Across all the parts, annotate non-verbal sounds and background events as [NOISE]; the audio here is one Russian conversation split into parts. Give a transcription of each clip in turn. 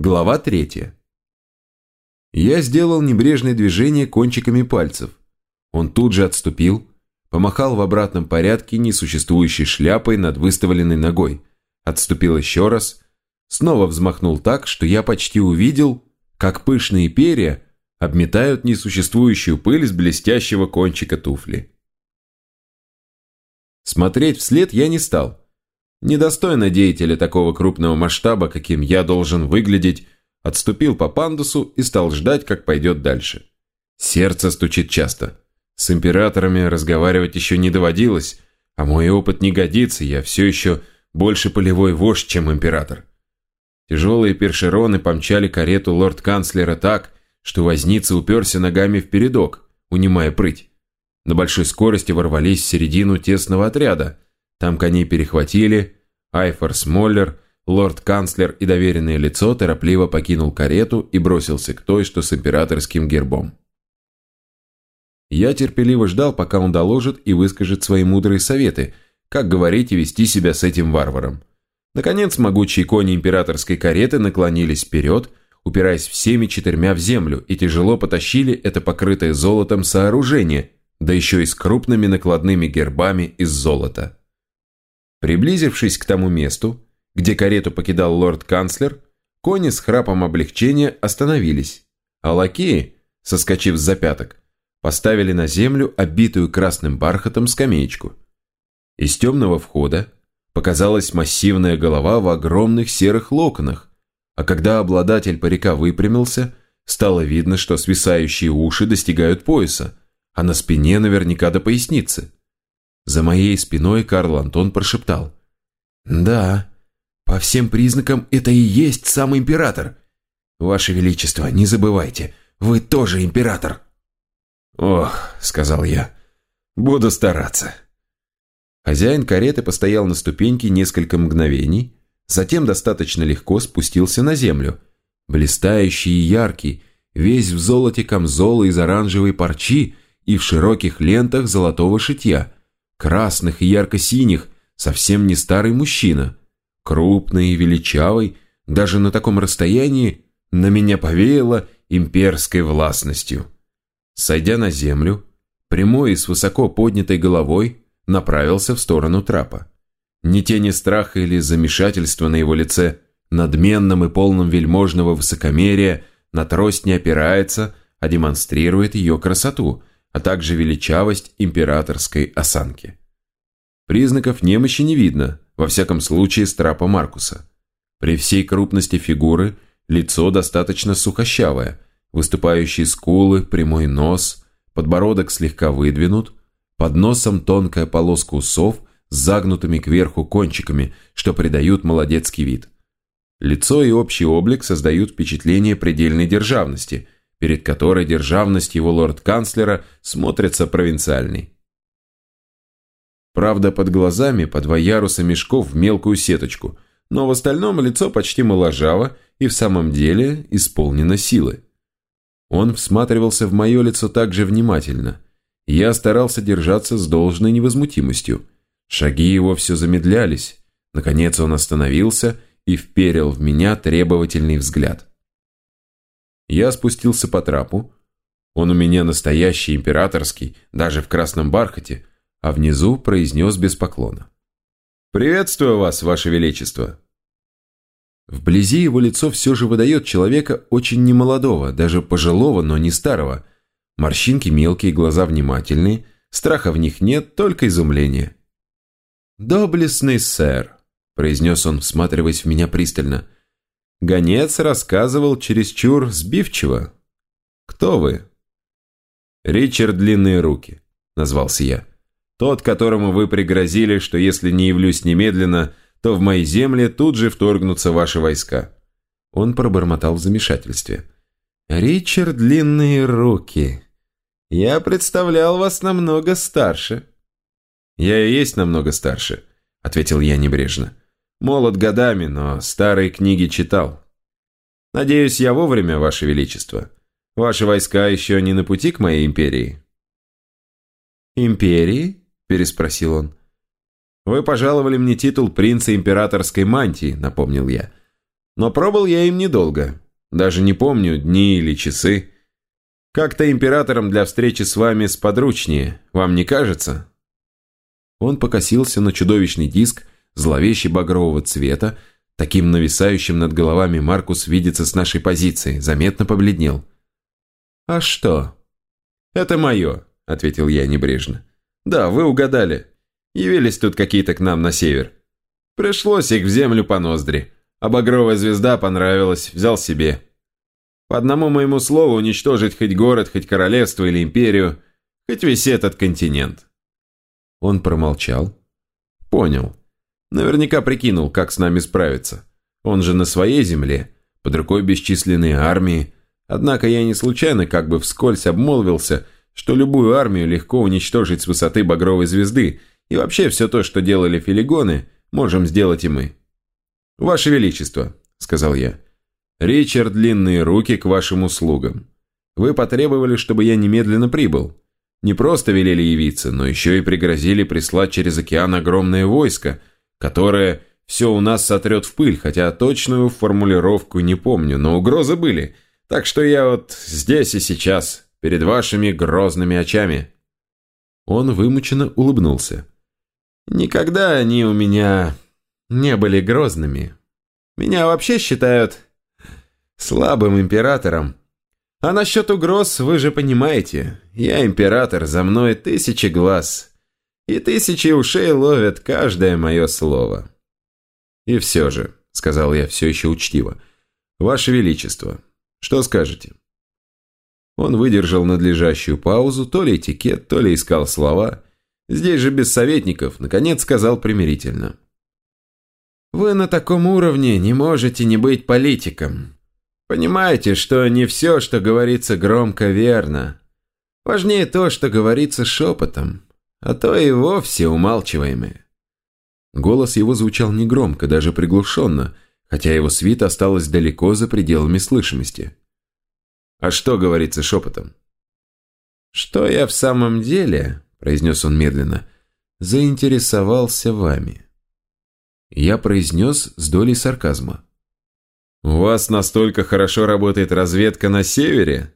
Глава третья. Я сделал небрежное движение кончиками пальцев. Он тут же отступил, помахал в обратном порядке несуществующей шляпой над выставленной ногой, отступил еще раз, снова взмахнул так, что я почти увидел, как пышные перья обметают несуществующую пыль с блестящего кончика туфли. Смотреть вслед я не стал. Недостойно деятеля такого крупного масштаба, каким я должен выглядеть, отступил по пандусу и стал ждать, как пойдет дальше. Сердце стучит часто. С императорами разговаривать еще не доводилось, а мой опыт не годится, я все еще больше полевой вождь, чем император. Тяжелые першероны помчали карету лорд-канцлера так, что возница уперся ногами в передок, унимая прыть. На большой скорости ворвались в середину тесного отряда – там коней перехватили, Айфор Смоллер, лорд-канцлер и доверенное лицо торопливо покинул карету и бросился к той, что с императорским гербом. Я терпеливо ждал, пока он доложит и выскажет свои мудрые советы, как говорить и вести себя с этим варваром. Наконец, могучие кони императорской кареты наклонились вперед, упираясь всеми четырьмя в землю, и тяжело потащили это покрытое золотом сооружение, да еще и с крупными накладными гербами из золота. Приблизившись к тому месту, где карету покидал лорд-канцлер, кони с храпом облегчения остановились, а лакеи, соскочив с запяток, поставили на землю обитую красным бархатом скамеечку. Из темного входа показалась массивная голова в огромных серых локонах, а когда обладатель парика выпрямился, стало видно, что свисающие уши достигают пояса, а на спине наверняка до поясницы. За моей спиной Карл Антон прошептал. «Да, по всем признакам это и есть сам император. Ваше Величество, не забывайте, вы тоже император». «Ох», — сказал я, — «буду стараться». Хозяин кареты постоял на ступеньке несколько мгновений, затем достаточно легко спустился на землю. Блистающий и яркий, весь в золоте камзола из оранжевой парчи и в широких лентах золотого шитья — красных и ярко-синих, совсем не старый мужчина. Крупный и величавый, даже на таком расстоянии, на меня повеяло имперской властностью. Сойдя на землю, прямой и с высоко поднятой головой, направился в сторону трапа. Ни тени страха или замешательства на его лице, надменном и полном вельможного высокомерия, на трость не опирается, а демонстрирует ее красоту – а также величавость императорской осанки. Признаков немощи не видно, во всяком случае с Маркуса. При всей крупности фигуры лицо достаточно сухощавое, выступающие скулы, прямой нос, подбородок слегка выдвинут, под носом тонкая полоска усов с загнутыми кверху кончиками, что придают молодецкий вид. Лицо и общий облик создают впечатление предельной державности – перед которой державность его лорд-канцлера смотрится провинциальной. Правда, под глазами по два яруса мешков в мелкую сеточку, но в остальном лицо почти моложаво и в самом деле исполнено силы. Он всматривался в мое лицо так же внимательно. Я старался держаться с должной невозмутимостью. Шаги его все замедлялись. Наконец он остановился и вперил в меня требовательный взгляд. Я спустился по трапу. Он у меня настоящий императорский, даже в красном бархате, а внизу произнес без поклона. «Приветствую вас, ваше величество!» Вблизи его лицо все же выдает человека очень немолодого, даже пожилого, но не старого. Морщинки мелкие, глаза внимательные, страха в них нет, только изумление. «Доблестный сэр», – произнес он, всматриваясь в меня пристально – Гонец рассказывал чересчур сбивчиво. «Кто вы?» «Ричард Длинные Руки», — назвался я. «Тот, которому вы пригрозили, что если не явлюсь немедленно, то в мои земли тут же вторгнутся ваши войска». Он пробормотал в замешательстве. «Ричард Длинные Руки. Я представлял вас намного старше». «Я и есть намного старше», — ответил я небрежно. Молод годами, но старые книги читал. Надеюсь, я вовремя, Ваше Величество. Ваши войска еще не на пути к моей империи». «Империи?» – переспросил он. «Вы пожаловали мне титул принца императорской мантии», – напомнил я. Но пробыл я им недолго. Даже не помню, дни или часы. Как-то императором для встречи с вами сподручнее, вам не кажется?» Он покосился на чудовищный диск, зловещий багрового цвета, таким нависающим над головами Маркус видится с нашей позиции, заметно побледнел. «А что?» «Это мое», — ответил я небрежно. «Да, вы угадали. Явились тут какие-то к нам на север. Пришлось их в землю по ноздри, а багровая звезда понравилась, взял себе. По одному моему слову уничтожить хоть город, хоть королевство или империю, хоть весь этот континент». Он промолчал. «Понял. Наверняка прикинул, как с нами справиться. Он же на своей земле, под рукой бесчисленные армии. Однако я не случайно как бы вскользь обмолвился, что любую армию легко уничтожить с высоты багровой звезды, и вообще все то, что делали филигоны, можем сделать и мы. «Ваше Величество», — сказал я, — «Ричард Длинные Руки к вашим услугам. Вы потребовали, чтобы я немедленно прибыл. Не просто велели явиться, но еще и пригрозили прислать через океан огромное войско, которое все у нас сотрет в пыль, хотя точную формулировку не помню, но угрозы были. Так что я вот здесь и сейчас, перед вашими грозными очами». Он вымученно улыбнулся. «Никогда они у меня не были грозными. Меня вообще считают слабым императором, а насчет угроз вы же понимаете. Я император, за мной тысячи глаз. И тысячи ушей ловят каждое мое слово. И все же, сказал я все еще учтиво, Ваше Величество, что скажете? Он выдержал надлежащую паузу, то ли этикет, то ли искал слова. Здесь же без советников, наконец сказал примирительно. «Вы на таком уровне не можете не быть политиком. Понимаете, что не все, что говорится громко, верно. Важнее то, что говорится шепотом, а то и вовсе умалчиваемое. Голос его звучал негромко, даже приглушенно, хотя его свита осталась далеко за пределами слышимости. «А что говорится шепотом?» «Что я в самом деле», – произнес он медленно, – «заинтересовался вами». Я произнес с долей сарказма. «У вас настолько хорошо работает разведка на севере?»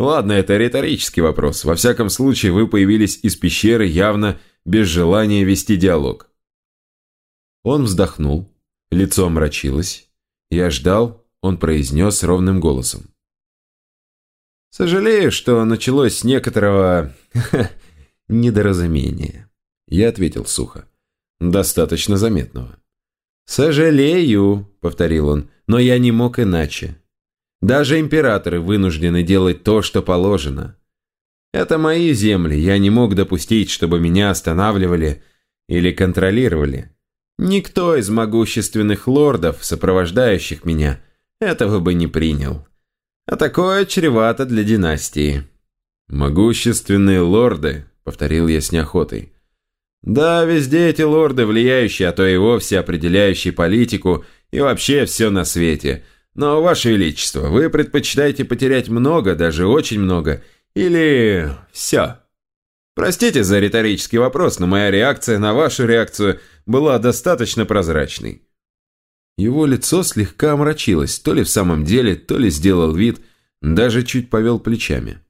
«Ладно, это риторический вопрос. Во всяком случае, вы появились из пещеры явно без желания вести диалог». Он вздохнул, лицо омрачилось. Я ждал, он произнес ровным голосом. «Сожалею, что началось с некоторого [LAUGHS] недоразумения», – я ответил сухо. «Достаточно заметного». «Сожалею», — повторил он, — «но я не мог иначе. Даже императоры вынуждены делать то, что положено. Это мои земли, я не мог допустить, чтобы меня останавливали или контролировали. Никто из могущественных лордов, сопровождающих меня, этого бы не принял. А такое чревато для династии». «Могущественные лорды», — повторил я с неохотой, — да, везде эти лорды влияющие, а то и вовсе определяющие политику и вообще все на свете. Но, Ваше Величество, вы предпочитаете потерять много, даже очень много, или все? Простите за риторический вопрос, но моя реакция на вашу реакцию была достаточно прозрачной. Его лицо слегка омрачилось, то ли в самом деле, то ли сделал вид, даже чуть повел плечами.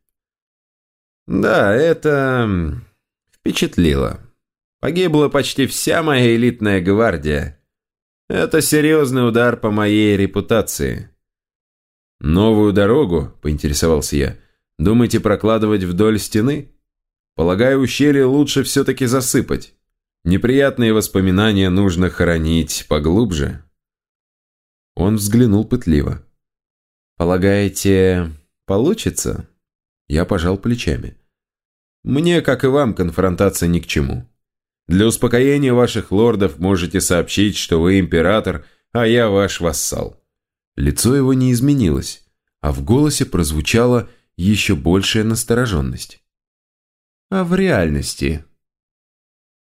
Да, это впечатлило. Погибла почти вся моя элитная гвардия. Это серьезный удар по моей репутации. «Новую дорогу?» – поинтересовался я. «Думаете прокладывать вдоль стены? Полагаю, ущелье лучше все-таки засыпать. Неприятные воспоминания нужно хоронить поглубже». Он взглянул пытливо. «Полагаете, получится?» Я пожал плечами. «Мне, как и вам, конфронтация ни к чему. Для успокоения ваших лордов можете сообщить, что вы император, а я ваш вассал». Лицо его не изменилось, а в голосе прозвучала еще большая настороженность. «А в реальности?»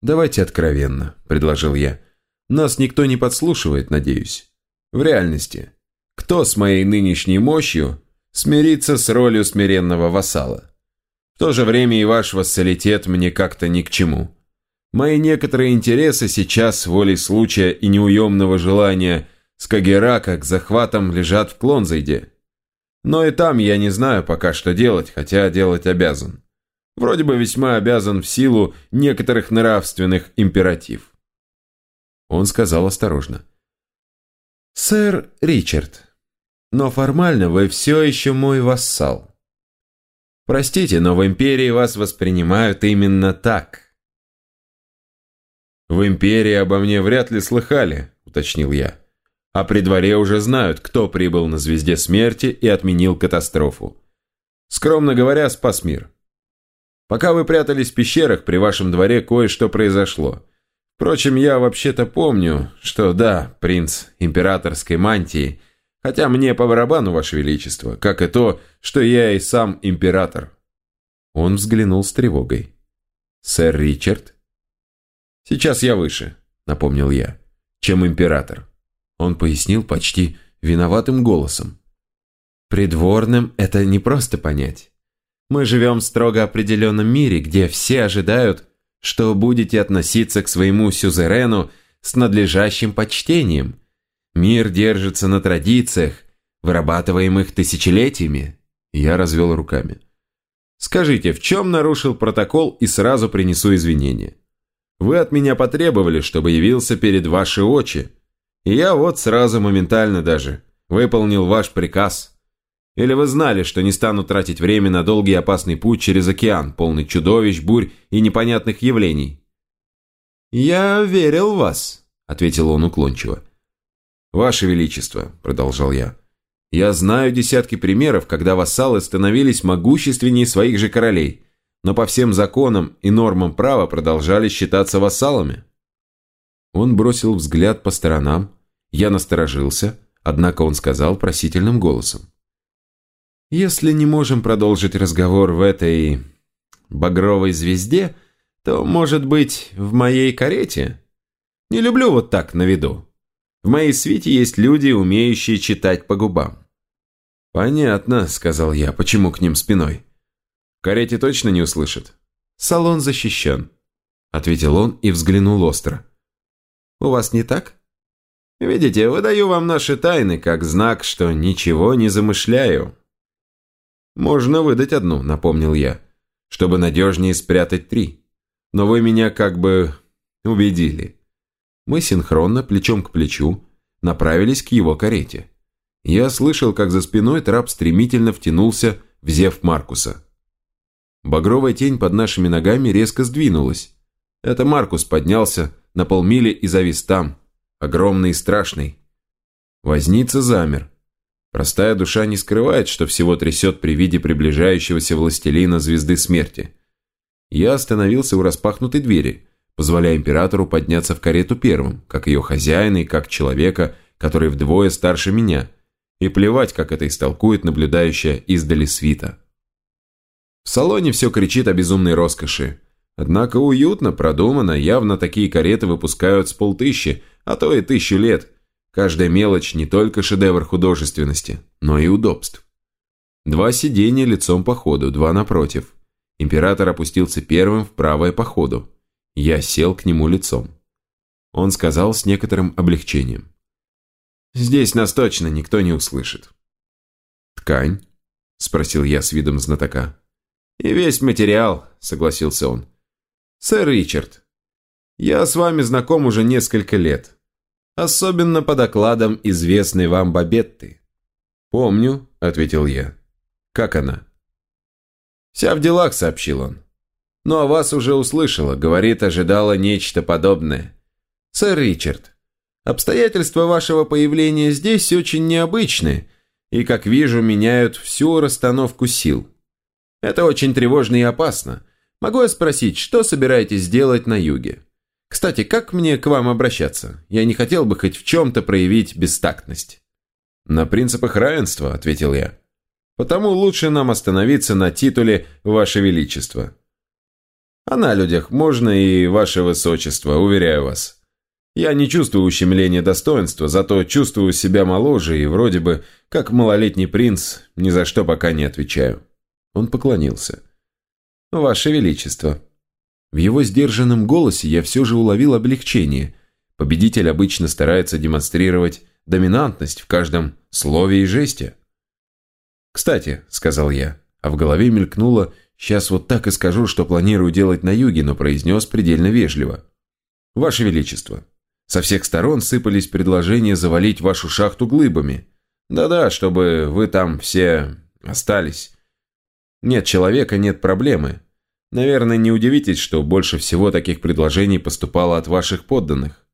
«Давайте откровенно», – предложил я. «Нас никто не подслушивает, надеюсь. В реальности. Кто с моей нынешней мощью смирится с ролью смиренного вассала? В то же время и ваш вассалитет мне как-то ни к чему». Мои некоторые интересы сейчас, волей случая и неуемного желания Скагерака к захватам лежат в Клонзайде. Но и там я не знаю пока, что делать, хотя делать обязан. Вроде бы весьма обязан в силу некоторых нравственных императив. Он сказал осторожно. «Сэр Ричард, но формально вы все еще мой вассал. Простите, но в империи вас воспринимают именно так». «В империи обо мне вряд ли слыхали», — уточнил я. «А при дворе уже знают, кто прибыл на звезде смерти и отменил катастрофу. Скромно говоря, спас мир. Пока вы прятались в пещерах, при вашем дворе кое-что произошло. Впрочем, я вообще-то помню, что да, принц императорской мантии, хотя мне по барабану, ваше величество, как и то, что я и сам император». Он взглянул с тревогой. «Сэр Ричард?» «Сейчас я выше», — напомнил я, — «чем император». Он пояснил почти виноватым голосом. «Придворным это не просто понять. Мы живем в строго определенном мире, где все ожидают, что будете относиться к своему сюзерену с надлежащим почтением. Мир держится на традициях, вырабатываемых тысячелетиями». Я развел руками. «Скажите, в чем нарушил протокол и сразу принесу извинения?» Вы от меня потребовали, чтобы явился перед ваши очи. И я вот сразу моментально даже выполнил ваш приказ. Или вы знали, что не стану тратить время на долгий и опасный путь через океан, полный чудовищ, бурь и непонятных явлений?» «Я верил в вас», — ответил он уклончиво. «Ваше Величество», — продолжал я, — «я знаю десятки примеров, когда вассалы становились могущественнее своих же королей, но по всем законам и нормам права продолжали считаться вассалами. Он бросил взгляд по сторонам, я насторожился, однако он сказал просительным голосом. «Если не можем продолжить разговор в этой багровой звезде, то, может быть, в моей карете? Не люблю вот так на виду. В моей свите есть люди, умеющие читать по губам». «Понятно», — сказал я, — «почему к ним спиной?» Карете точно не услышат?» «Салон защищен», — ответил он и взглянул остро. «У вас не так?» «Видите, выдаю вам наши тайны, как знак, что ничего не замышляю». «Можно выдать одну», — напомнил я, «чтобы надежнее спрятать три. Но вы меня как бы убедили». Мы синхронно, плечом к плечу, направились к его карете. Я слышал, как за спиной трап стремительно втянулся в зев Маркуса. Багровая тень под нашими ногами резко сдвинулась. Это Маркус поднялся на полмили и завис там, огромный и страшный. Возница замер. Простая душа не скрывает, что всего трясет при виде приближающегося властелина звезды смерти. Я остановился у распахнутой двери, позволяя императору подняться в карету первым, как ее хозяина и как человека, который вдвое старше меня, и плевать, как это истолкует наблюдающая издали свита. В салоне все кричит о безумной роскоши. Однако уютно, продумано, явно такие кареты выпускают с полтыщи, а то и тысячу лет. Каждая мелочь не только шедевр художественности, но и удобств. Два сиденья лицом по ходу, два напротив. Император опустился первым в правое по ходу. Я сел к нему лицом. Он сказал с некоторым облегчением. «Здесь нас точно никто не услышит». «Ткань?» – спросил я с видом знатока. «И весь материал», — согласился он. «Сэр Ричард, я с вами знаком уже несколько лет. Особенно по докладам известной вам Бабетты». «Помню», — ответил я. «Как она?» «Вся в делах», — сообщил он. «Ну, а вас уже услышала, говорит, ожидала нечто подобное. Сэр Ричард, обстоятельства вашего появления здесь очень необычны и, как вижу, меняют всю расстановку сил». Это очень тревожно и опасно. Могу я спросить, что собираетесь делать на юге? Кстати, как мне к вам обращаться? Я не хотел бы хоть в чем-то проявить бестактность». «На принципах равенства», — ответил я. «Потому лучше нам остановиться на титуле «Ваше Величество». А на людях можно и «Ваше Высочество», уверяю вас. Я не чувствую ущемления достоинства, зато чувствую себя моложе и вроде бы, как малолетний принц, ни за что пока не отвечаю. Он поклонился. «Ваше Величество». В его сдержанном голосе я все же уловил облегчение. Победитель обычно старается демонстрировать доминантность в каждом слове и жесте. «Кстати», — сказал я, а в голове мелькнуло «сейчас вот так и скажу, что планирую делать на юге», но произнес предельно вежливо. «Ваше Величество, со всех сторон сыпались предложения завалить вашу шахту глыбами. Да-да, чтобы вы там все остались. Нет человека, нет проблемы. Наверное, не удивитесь, что больше всего таких предложений поступало от ваших подданных.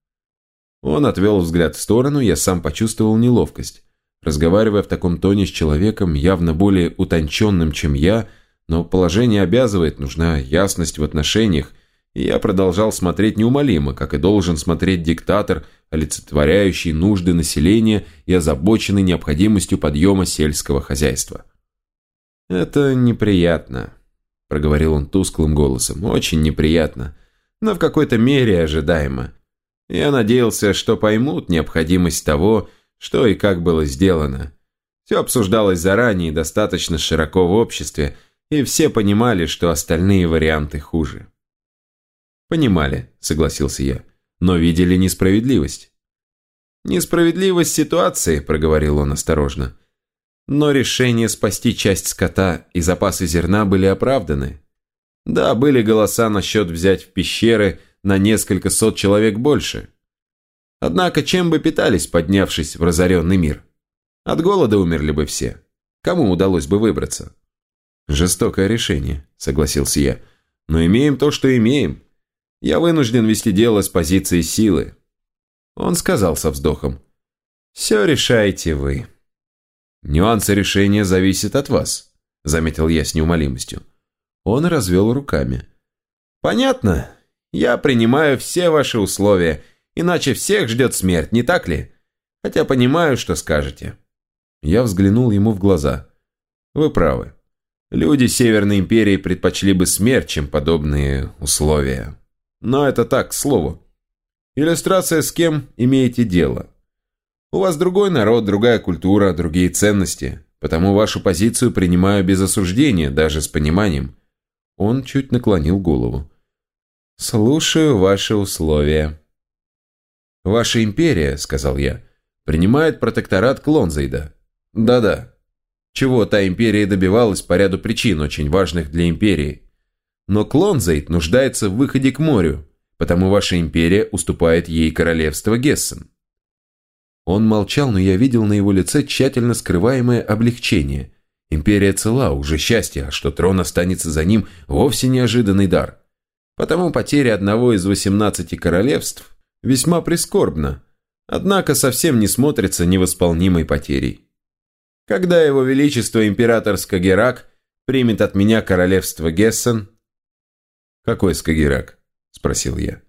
Он отвел взгляд в сторону, я сам почувствовал неловкость. Разговаривая в таком тоне с человеком, явно более утонченным, чем я, но положение обязывает, нужна ясность в отношениях, и я продолжал смотреть неумолимо, как и должен смотреть диктатор, олицетворяющий нужды населения и озабоченный необходимостью подъема сельского хозяйства. «Это неприятно», – проговорил он тусклым голосом, – «очень неприятно, но в какой-то мере ожидаемо. Я надеялся, что поймут необходимость того, что и как было сделано. Все обсуждалось заранее достаточно широко в обществе, и все понимали, что остальные варианты хуже». «Понимали», – согласился я, – «но видели несправедливость». «Несправедливость ситуации», – проговорил он осторожно. «Но решение спасти часть скота и запасы зерна были оправданы. Да, были голоса насчет взять в пещеры на несколько сот человек больше. Однако чем бы питались, поднявшись в разоренный мир? От голода умерли бы все. Кому удалось бы выбраться?» «Жестокое решение», – согласился я. «Но имеем то, что имеем. Я вынужден вести дело с позиции силы. Он сказал со вздохом. Все решаете вы. Нюансы решения зависят от вас, заметил я с неумолимостью. Он развел руками. Понятно. Я принимаю все ваши условия, иначе всех ждет смерть, не так ли? Хотя понимаю, что скажете. Я взглянул ему в глаза. Вы правы. Люди Северной Империи предпочли бы смерть, чем подобные условия. Но это так, к слову. Иллюстрация с кем имеете дело. У вас другой народ, другая культура, другие ценности. Потому вашу позицию принимаю без осуждения, даже с пониманием. Он чуть наклонил голову. «Слушаю ваши условия». «Ваша империя», — сказал я, — «принимает протекторат Клонзейда». «Да-да». Чего та империя добивалась по ряду причин, очень важных для империи. Но Клонзейт нуждается в выходе к морю, потому ваша империя уступает ей королевство Гессен». Он молчал, но я видел на его лице тщательно скрываемое облегчение. Империя цела, уже счастье, а что трон останется за ним, вовсе неожиданный дар. Потому потеря одного из 18 королевств весьма прискорбна, однако совсем не смотрится невосполнимой потерей. Когда его величество император Скагерак примет от меня королевство Гессен, «Какой Скагерак?» – спросил я.